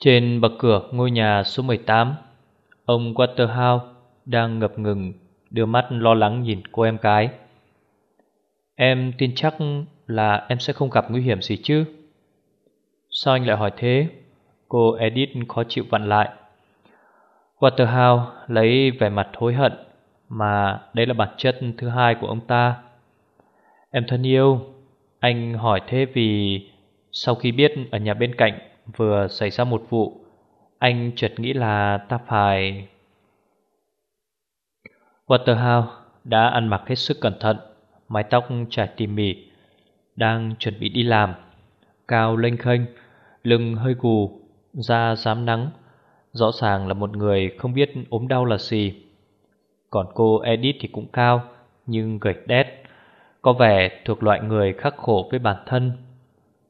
Trên bậc cửa ngôi nhà số 18 Ông Waterhouse đang ngập ngừng, Đưa mắt lo lắng nhìn cô em gái. Em tin chắc là em sẽ không gặp nguy hiểm gì chứ? Sao anh lại hỏi thế? Cô Edith khó chịu vặn lại. Waterhouse lấy vẻ mặt hối hận, Mà đây là bản chất thứ hai của ông ta. Em thân yêu, Anh hỏi thế vì Sau khi biết ở nhà bên cạnh Vừa xảy ra một vụ, Anh chợt nghĩ là ta phải. Waterhouse đã ăn mặc hết sức cẩn thận, Mái tóc trải tỉ mỉ, Đang chuẩn bị đi làm. Cao lênh khênh, Lưng hơi gù, Da dám nắng, Rõ ràng là một người không biết ốm đau là gì. Còn cô Edith thì cũng cao, Nhưng gầy đét, Có vẻ thuộc loại người khắc khổ với bản thân.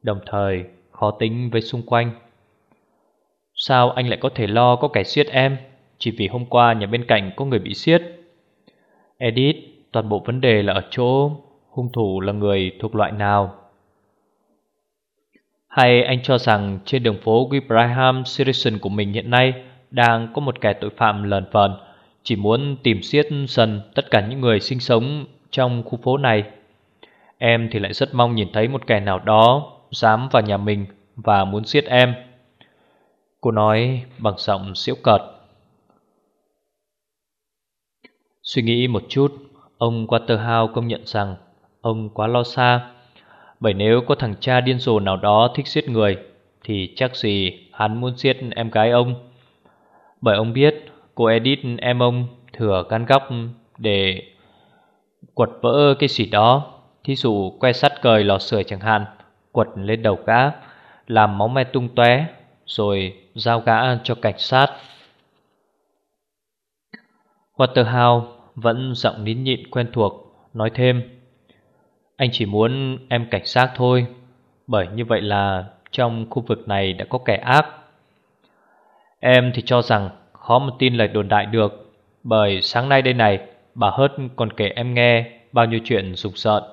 Đồng thời khó tính với xung quanh. Sao anh lại có thể lo có kẻ siết em? Chỉ vì hôm qua nhà bên cạnh có người bị siết. Edith, Toàn bộ vấn đề là ở chỗ hung thủ là người thuộc loại nào? Hay anh cho rằng trên đường phố Gibraham Citizen của mình hiện nay Đang có một kẻ tội phạm lờn vờn Chỉ muốn tìm siết dần tất cả những người sinh sống trong khu phố này? Em thì lại rất mong nhìn thấy một kẻ nào đó Dám vào nhà mình và muốn giết em. Cô nói bằng giọng xỉu cợt. Suy nghĩ một chút, Ông Waterhouse công nhận rằng Ông quá lo xa. Bởi nếu có thằng cha điên rồ nào đó thích giết người, Thì chắc gì hắn muốn giết em gái ông? Bởi ông biết cô Edith, em ông, thừa gan góc để quật vỡ cái gì đó. Thí dụ que sắt cời lò sưởi chẳng hạn. Quật lên đầu gã Làm máu me tung tóe Rồi giao gã cho cảnh sát. Waterhouse vẫn giọng nín nhịn quen thuộc Nói thêm Anh chỉ muốn em cảnh sát thôi Bởi như vậy là Trong khu vực này đã có kẻ ác. Em thì cho rằng Khó mà tin lời đồn đại được Bởi sáng nay đây này Bà Hớt còn kể em nghe Bao nhiêu chuyện rục rợn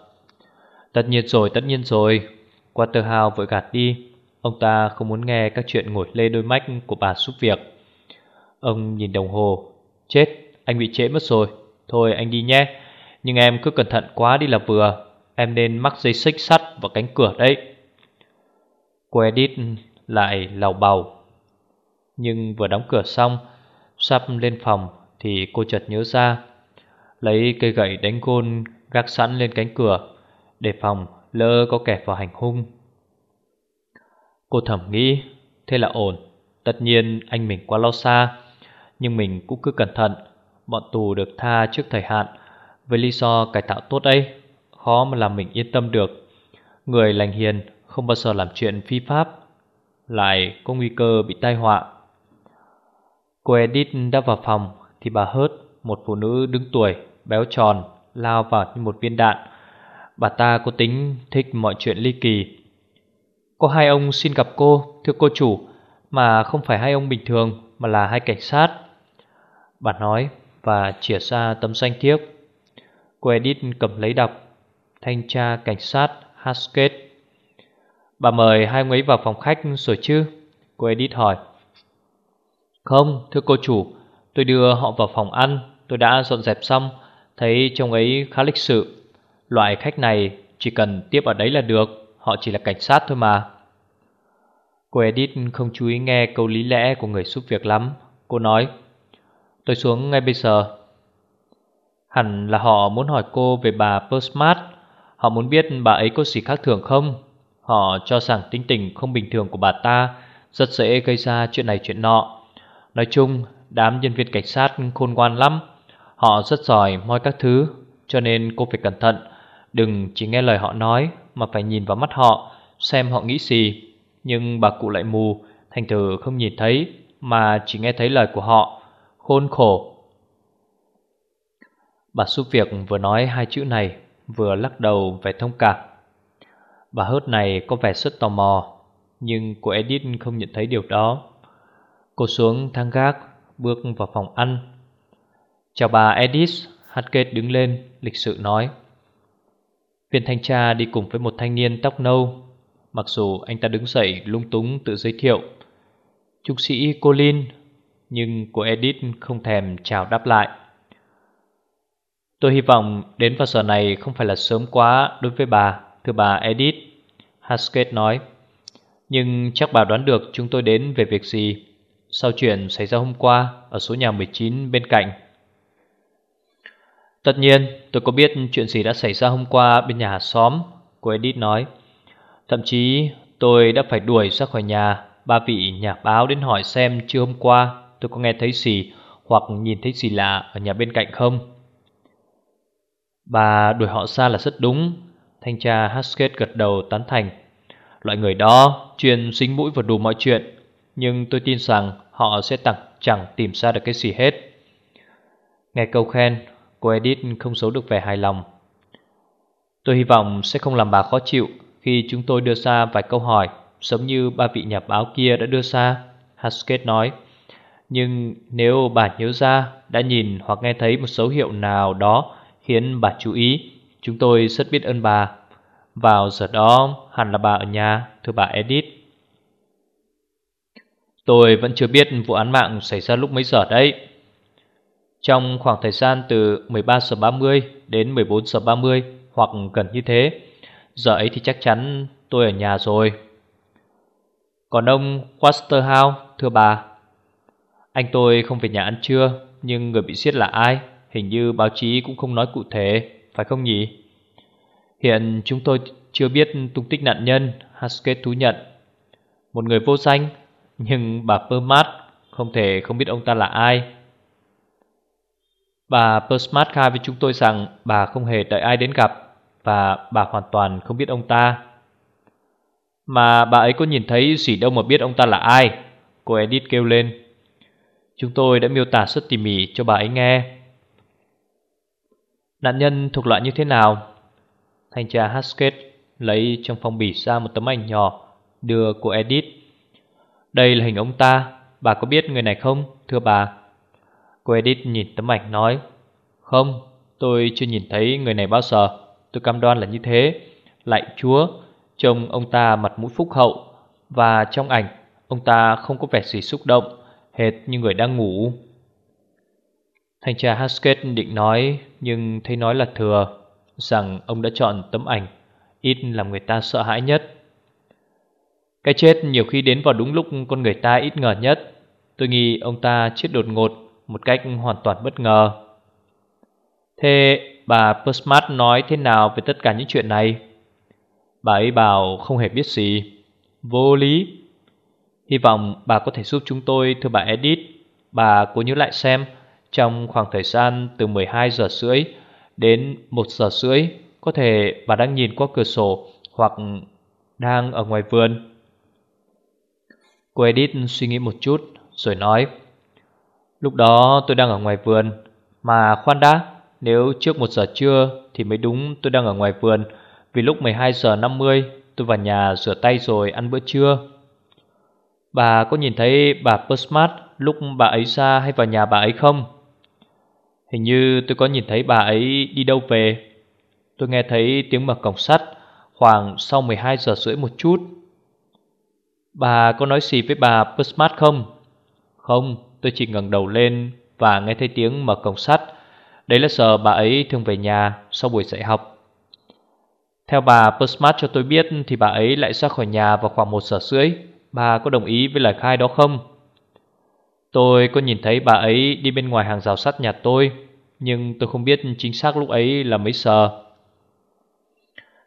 Tất nhiên rồi, tất nhiên rồi. Waterhouse vội gạt đi. Ông ta không muốn nghe các chuyện ngồi lê đôi mách của bà giúp việc. Ông nhìn đồng hồ. Chết, anh bị trễ mất rồi. Thôi anh đi nhé. Nhưng em cứ cẩn thận quá đi là vừa. Em nên mắc dây xích sắt vào cánh cửa đấy. Cô Edith lại lào bầu Nhưng vừa đóng cửa xong Sắp lên phòng Thì cô chợt nhớ ra. Lấy cây gậy đánh gôn Gác sẵn lên cánh cửa Để phòng lỡ có kẻ vào hành hung. Cô thẩm nghĩ, Thế là ổn, Tất nhiên anh mình quá lo xa, Nhưng mình cũng cứ cẩn thận, Bọn tù được tha trước thời hạn, Với lý do cải tạo tốt ấy, Khó mà làm mình yên tâm được. Người lành hiền không bao giờ làm chuyện phi pháp, Lại có nguy cơ bị tai họa. Cô Edith đã vào phòng Thì bà Hớt Một phụ nữ đứng tuổi, Béo tròn, Lao vào như một viên đạn Bà ta có tính thích mọi chuyện ly kỳ. Có hai ông xin gặp cô Thưa cô chủ Mà không phải hai ông bình thường Mà là hai cảnh sát. Bà nói và chỉ ra tấm danh thiếp. Cô Edith cầm lấy đọc Thanh tra cảnh sát Haskett. Bà mời hai ông ấy vào phòng khách rồi chứ? Cô Edith hỏi. Không, thưa cô chủ Tôi đưa họ vào phòng ăn Tôi đã dọn dẹp xong Thấy trông ấy khá lịch sự. Loại khách này chỉ cần tiếp ở đấy là được, Họ chỉ là cảnh sát thôi mà. Cô Edith không chú ý nghe câu lý lẽ của người giúp việc lắm. Cô nói, Tôi xuống ngay bây giờ. Hẳn là họ muốn hỏi cô về bà Postmart. Họ muốn biết bà ấy có gì khác thường không. Họ cho rằng tính tình không bình thường của bà ta Rất dễ gây ra chuyện này chuyện nọ. Nói chung, đám nhân viên cảnh sát khôn ngoan lắm. Họ rất giỏi moi các thứ, Cho nên cô phải cẩn thận. Đừng chỉ nghe lời họ nói, Mà phải nhìn vào mắt họ, Xem họ nghĩ gì. Nhưng bà cụ lại mù, Thành thử không nhìn thấy, Mà chỉ nghe thấy lời của họ. Khôn khổ. Bà giúp việc vừa nói hai chữ này, Vừa lắc đầu về thông cảm. Bà hớt này có vẻ rất tò mò, Nhưng cô Edith không nhận thấy điều đó. Cô xuống thang gác, Bước vào phòng ăn. Chào bà Edith Hatkett đứng lên, lịch sự nói. Viên thanh tra đi cùng với một thanh niên tóc nâu Mặc dù anh ta đứng dậy lung túng tự giới thiệu Trung sĩ Colin Nhưng cô Edith không thèm chào đáp lại Tôi hy vọng đến vào giờ này không phải là sớm quá đối với bà, thưa bà Edith. Haskett nói. Nhưng chắc bà đoán được chúng tôi đến về việc gì sau chuyện xảy ra hôm qua ở số nhà 19 bên cạnh. Tất nhiên, tôi có biết chuyện gì đã xảy ra hôm qua bên nhà xóm, cô Edith nói. Thậm chí tôi đã phải đuổi ra khỏi nhà ba vị nhà báo đến hỏi xem chưa hôm qua tôi có nghe thấy gì hoặc nhìn thấy gì lạ ở nhà bên cạnh không. Bà đuổi họ xa là rất đúng Thanh tra Haskett gật đầu tán thành Loại người đó chuyên dính mũi vào đủ mọi chuyện Nhưng tôi tin rằng họ sẽ tặng chẳng tìm ra được cái gì hết Nghe câu khen Cô Edith không giấu được vẻ hài lòng Tôi hy vọng sẽ không làm bà khó chịu Khi chúng tôi đưa ra vài câu hỏi Giống như ba vị nhà báo kia đã đưa ra Haskett nói Nhưng nếu bà nhớ ra Đã nhìn hoặc nghe thấy một dấu hiệu nào đó khiến bà chú ý. Chúng tôi rất biết ơn bà. Vào giờ đó hẳn là bà ở nhà, thưa bà Edith. Tôi vẫn chưa biết vụ án mạng xảy ra lúc mấy giờ đấy. Trong khoảng thời gian từ 13 giờ 30 đến 14 giờ 30 hoặc gần như thế, giờ ấy thì chắc chắn tôi ở nhà rồi. Còn ông Waterhouse, thưa bà, anh tôi không về nhà ăn trưa, nhưng người bị giết là ai? Hình như báo chí cũng không nói cụ thể Phải không nhỉ Hiện chúng tôi chưa biết tung tích nạn nhân Haskett thú nhận Một người vô danh Nhưng bà Permat không thể không biết ông ta là ai Bà Persmart khai với chúng tôi rằng bà không hề đợi ai đến gặp Và bà hoàn toàn không biết ông ta Mà bà ấy có nhìn thấy gì đâu mà biết ông ta là ai Cô Edith kêu lên Chúng tôi đã miêu tả rất tỉ mỉ cho bà ấy nghe Nạn nhân thuộc loại như thế nào? Thanh tra Haskett lấy trong phong bì ra một tấm ảnh nhỏ đưa cô Edith. Đây là hình ông ta, bà có biết người này không, thưa bà? Cô Edith nhìn tấm ảnh nói, không, tôi chưa nhìn thấy người này bao giờ, tôi cam đoan là như thế. Lạy chúa, trông ông ta mặt mũi phúc hậu, và trong ảnh ông ta không có vẻ gì xúc động, hệt như người đang ngủ. Thanh tra Haskett định nói nhưng thấy nói là thừa Rằng ông đã chọn tấm ảnh Ít làm người ta sợ hãi nhất Cái chết nhiều khi đến vào đúng lúc con người ta ít ngờ nhất Tôi nghĩ ông ta chết đột ngột một cách hoàn toàn bất ngờ. Thế bà Postmart nói thế nào về tất cả những chuyện này? Bà ấy bảo không hề biết gì. Vô lý. Hy vọng bà có thể giúp chúng tôi, thưa bà Edith. Bà cố nhớ lại xem, trong khoảng thời gian từ 12 giờ rưỡi đến 1 giờ rưỡi, Có thể bà đang nhìn qua cửa sổ hoặc đang ở ngoài vườn. Cô Edith suy nghĩ một chút, rồi nói Lúc đó tôi đang ở ngoài vườn. Mà khoan đã Nếu trước 1 giờ trưa thì mới đúng tôi đang ở ngoài vườn. Vì lúc 12 giờ 50 tôi vào nhà rửa tay rồi ăn bữa trưa. Bà có nhìn thấy bà Persmart lúc bà ấy ra hay vào nhà bà ấy không? Hình như tôi có nhìn thấy bà ấy đi đâu về. Tôi nghe thấy tiếng mở cổng sắt Khoảng sau 12 giờ rưỡi một chút. Bà có nói gì với bà Persmart không? Không, tôi chỉ ngẩng đầu lên Và nghe thấy tiếng mở cổng sắt. Đấy là giờ bà ấy thường về nhà Sau buổi dạy học. Theo bà Persmart cho tôi biết Thì bà ấy lại ra khỏi nhà vào khoảng 1 giờ rưỡi. Bà có đồng ý với lời khai đó không? Tôi có nhìn thấy bà ấy đi bên ngoài hàng rào sắt nhà tôi Nhưng tôi không biết chính xác lúc ấy là mấy giờ.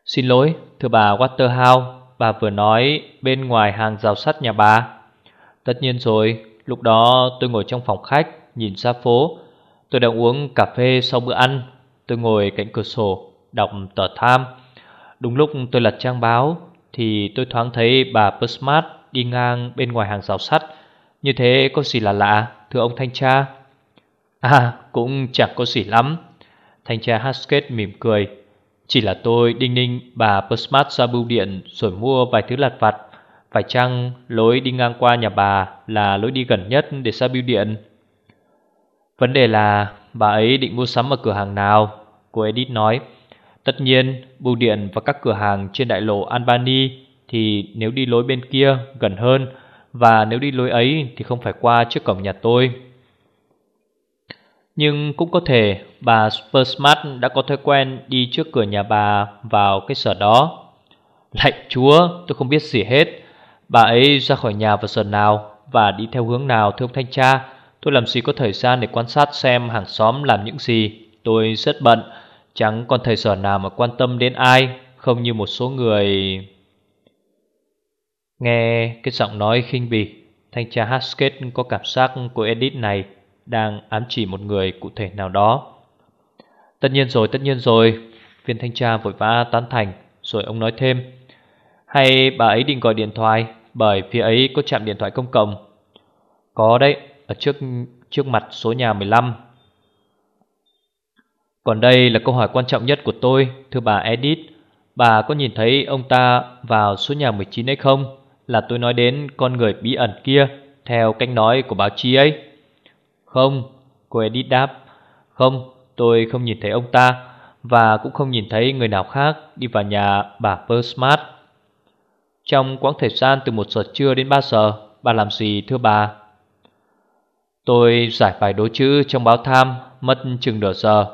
Xin lỗi, thưa bà Waterhouse Bà vừa nói bên ngoài hàng rào sắt nhà bà. Tất nhiên rồi, lúc đó tôi ngồi trong phòng khách, Nhìn ra phố. Tôi đang uống cà phê sau bữa ăn. Tôi ngồi cạnh cửa sổ, Đọc tờ tham Đúng lúc tôi lật trang báo, Thì tôi thoáng thấy bà Persmart đi ngang bên ngoài hàng rào sắt. Như thế có gì là lạ, thưa ông thanh tra? À cũng chẳng có gì lắm. Thanh tra Haskett mỉm cười. Chỉ là tôi đinh ninh bà Persmart ra bưu điện Rồi mua vài thứ lặt vặt. Phải chăng lối đi ngang qua nhà bà Là lối đi gần nhất để ra bưu điện Vấn đề là bà ấy định mua sắm ở cửa hàng nào Cô Edith nói Tất nhiên bưu điện và các cửa hàng trên đại lộ Albany Thì nếu đi lối bên kia gần hơn Và nếu đi lối ấy thì không phải qua trước cổng nhà tôi nhưng cũng có thể bà Spursmart đã có thói quen đi trước cửa nhà bà vào cái sở đó. Lạnh chúa, tôi không biết gì hết. Bà ấy ra khỏi nhà vào giờ nào và đi theo hướng nào thưa ông thanh tra. Tôi làm gì có thời gian để quan sát xem hàng xóm làm những gì. Tôi rất bận, chẳng còn thời giờ nào mà quan tâm đến ai, không như một số người... Nghe cái giọng nói khinh bỉ, thanh tra Haskett có cảm giác của Edith này đang ám chỉ một người cụ thể nào đó. Tất nhiên rồi, tất nhiên rồi, viên thanh tra vội vã tán thành, rồi ông nói thêm. Hay bà ấy định gọi điện thoại, bởi phía ấy có trạm điện thoại công cộng. Có đấy, ở trước trước mặt số nhà 15. Còn đây là câu hỏi quan trọng nhất của tôi, thưa bà Edith. Bà có nhìn thấy ông ta vào số nhà 19 hay không? Là tôi nói đến con người bí ẩn kia, theo cách nói của báo chí ấy. Không, cô Edith đáp Không, tôi không nhìn thấy ông ta Và cũng không nhìn thấy người nào khác đi vào nhà bà Persmart trong quãng thời gian từ 1 giờ trưa đến 3 giờ, Bà làm gì thưa bà? Tôi giải bài đố chữ trong báo tham, Mất chừng nửa giờ.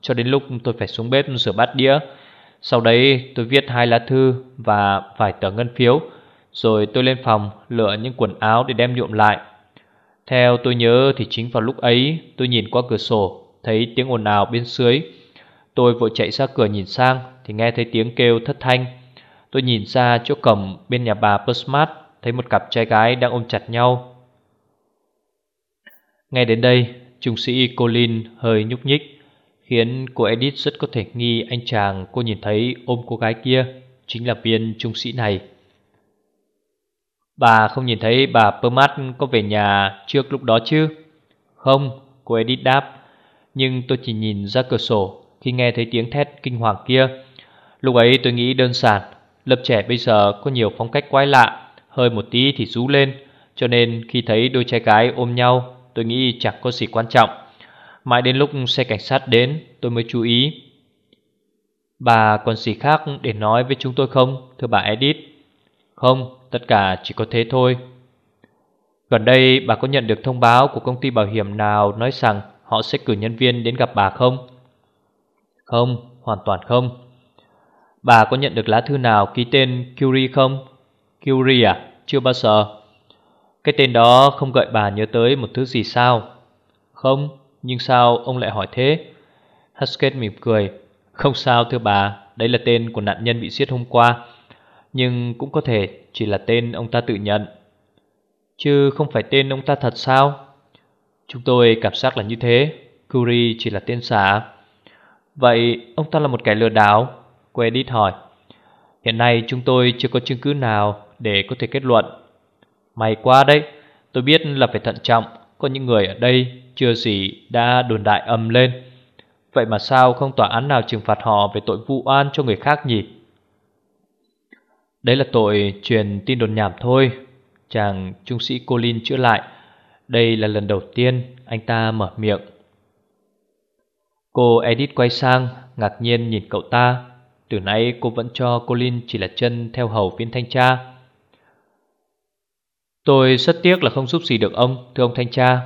Cho đến lúc tôi phải xuống bếp rửa bát đĩa, Sau đấy tôi viết hai lá thư Và vài tờ ngân phiếu, Rồi tôi lên phòng lựa những quần áo để đem nhuộm lại. Theo tôi nhớ thì chính vào lúc ấy, tôi nhìn qua cửa sổ, Thấy tiếng ồn ào bên dưới. Tôi vội chạy ra cửa nhìn sang Thì nghe thấy tiếng kêu thất thanh. Tôi nhìn ra chỗ cổng bên nhà bà Persmart Thấy một cặp trai gái đang ôm chặt nhau Nghe đến đây Trung sĩ Colin hơi nhúc nhích Khiến cô Edith rất có thể nghi anh chàng cô nhìn thấy ôm cô gái kia Chính là viên trung sĩ này Bà không nhìn thấy bà Permat có về nhà trước lúc đó chứ? Không, cô Edith đáp. Nhưng tôi chỉ nhìn ra cửa sổ khi nghe thấy tiếng thét kinh hoàng kia. Lúc ấy tôi nghĩ đơn giản, lớp trẻ bây giờ có nhiều phong cách quái lạ, hơi một tí thì rú lên. Cho nên khi thấy đôi trai gái ôm nhau, tôi nghĩ chẳng có gì quan trọng. Mãi đến lúc xe cảnh sát đến, tôi mới chú ý. Bà còn gì khác để nói với chúng tôi không, thưa bà Edith? Không, Tất cả chỉ có thế thôi Gần đây bà có nhận được thông báo của công ty bảo hiểm nào nói rằng họ sẽ cử nhân viên đến gặp bà không? Không, hoàn toàn không Bà có nhận được lá thư nào ký tên Curie không? Curie à? Chưa bao giờ Cái tên đó không gợi bà nhớ tới một thứ gì sao? Không, nhưng sao ông lại hỏi thế? Haskett mỉm cười Không sao thưa bà Đấy là tên của nạn nhân bị giết hôm qua Nhưng cũng có thể chỉ là tên ông ta tự nhận Chứ không phải tên ông ta thật sao Chúng tôi cảm giác là như thế Curie chỉ là tên giả Vậy ông ta là một kẻ lừa đảo Quedit hỏi Hiện nay chúng tôi chưa có chứng cứ nào Để có thể kết luận. May quá đấy, Tôi biết là phải thận trọng, Có những người ở đây chưa gì đã đồn đại âm lên. Vậy mà sao không tòa án nào trừng phạt họ Về tội vụ oan cho người khác nhỉ? Đấy là tội truyền tin đồn nhảm thôi. Chàng trung sĩ Colin chữa lại, Đây là lần đầu tiên anh ta mở miệng. Cô Edith quay sang, Ngạc nhiên nhìn cậu ta. Từ nay cô vẫn cho Colin chỉ là chân theo hầu viên thanh tra. Tôi rất tiếc là không giúp gì được ông, Thưa ông thanh tra.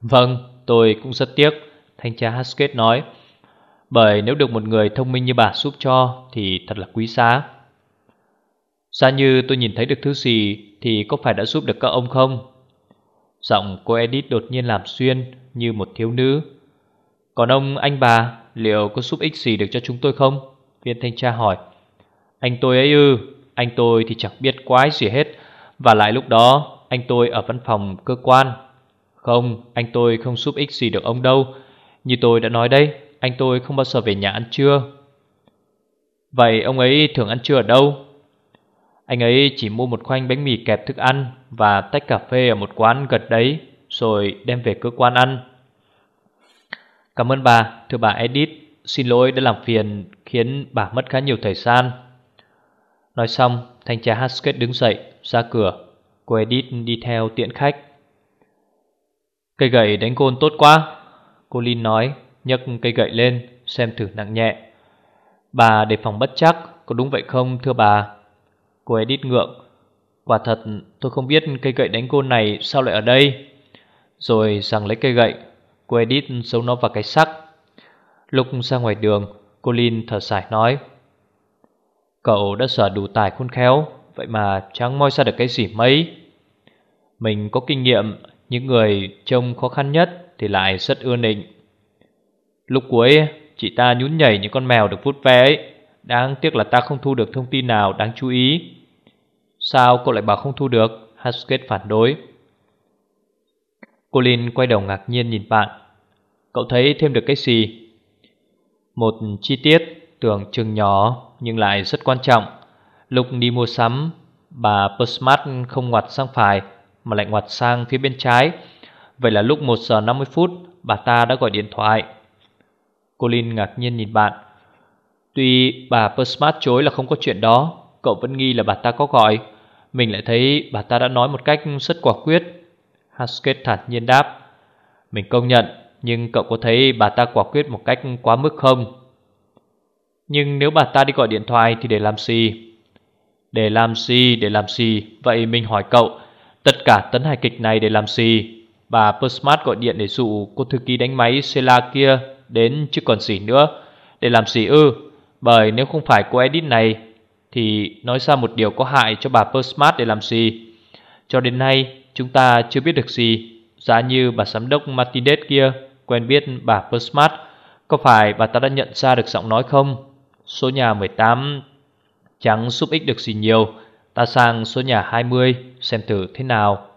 Vâng tôi cũng rất tiếc, Thanh tra Haskett nói. Bởi nếu được một người thông minh như bà giúp cho, Thì thật là quý giá. Giá như tôi nhìn thấy được thứ gì, Thì có phải đã giúp được các ông không? Giọng cô Edith đột nhiên làm xuyên Như một thiếu nữ. Còn ông, anh bà, Liệu có giúp ích gì được cho chúng tôi không? Viên thanh tra hỏi. Anh tôi ấy ư Anh tôi thì chẳng biết quái gì hết. Và lại lúc đó Anh tôi ở văn phòng cơ quan. Không anh tôi không giúp ích gì được ông đâu. Như tôi đã nói đây Anh tôi không bao giờ về nhà ăn trưa. Vậy ông ấy thường ăn trưa ở đâu? Anh ấy chỉ mua một khoanh bánh mì kẹp thức ăn Và tách cà phê ở một quán gần đấy Rồi đem về cơ quan ăn. Cảm ơn bà, thưa bà Edith. Xin lỗi đã làm phiền khiến bà mất khá nhiều thời gian. Nói xong, thanh tra Haskett đứng dậy, ra cửa. Cô Edith đi theo tiện khách. Cây gậy đánh côn tốt quá Cô Lin nói nhấc cây gậy lên Xem thử nặng nhẹ. Bà đề phòng bất chắc Có đúng vậy không thưa bà? Cô Edith ngượng. Quả thật tôi không biết cây gậy đánh côn này Sao lại ở đây. Rồi rằng lấy cây gậy Cô Edith giấu nó vào cái sắc Lúc ra ngoài đường Cô Lin thở dài nói, Cậu đã sở đủ tài khôn khéo, Vậy mà chẳng moi ra được cái gì mấy. Mình có kinh nghiệm, Những người trông khó khăn nhất Thì lại rất ưa nịnh. Lúc cuối, Chị ta nhún nhảy những con mèo được vút ve ấy. Đáng tiếc là ta không thu được thông tin nào đáng chú ý. Sao cậu lại bảo không thu được? Haskett phản đối. Colin quay đầu ngạc nhiên nhìn bạn. Cậu thấy thêm được cái gì? Một chi tiết tưởng chừng nhỏ nhưng lại rất quan trọng. Lúc đi mua sắm, Bà Postmart không ngoặt sang phải Mà lại ngoặt sang phía bên trái. Vậy là lúc 1 giờ 50 phút, Bà ta đã gọi điện thoại. Colin ngạc nhiên nhìn bạn. Tuy bà Postmart chối là không có chuyện đó, Cậu vẫn nghi là bà ta có gọi. Mình lại thấy bà ta đã nói một cách rất quả quyết. Haskett thản nhiên đáp. Mình công nhận nhưng cậu có thấy bà ta quả quyết một cách quá mức không? Nhưng nếu bà ta đi gọi điện thoại thì để làm gì? Để làm gì, để làm gì? Vậy mình hỏi cậu Tất cả tấn hài kịch này để làm gì? Bà Persmart gọi điện để dụ cô thư ký đánh máy Sela kia Đến chứ còn gì nữa. Để làm gì ư? Bởi nếu không phải cô Edith này Thì nói ra một điều có hại cho bà Persmart để làm gì? Cho đến nay chúng ta chưa biết được gì. Giá như bà giám đốc Martinez kia. Quen biết bà Persmart Có phải bà ta đã nhận ra được giọng nói không? Số nhà 18 chẳng giúp ích được gì nhiều. Ta sang số nhà 20 xem thử thế nào.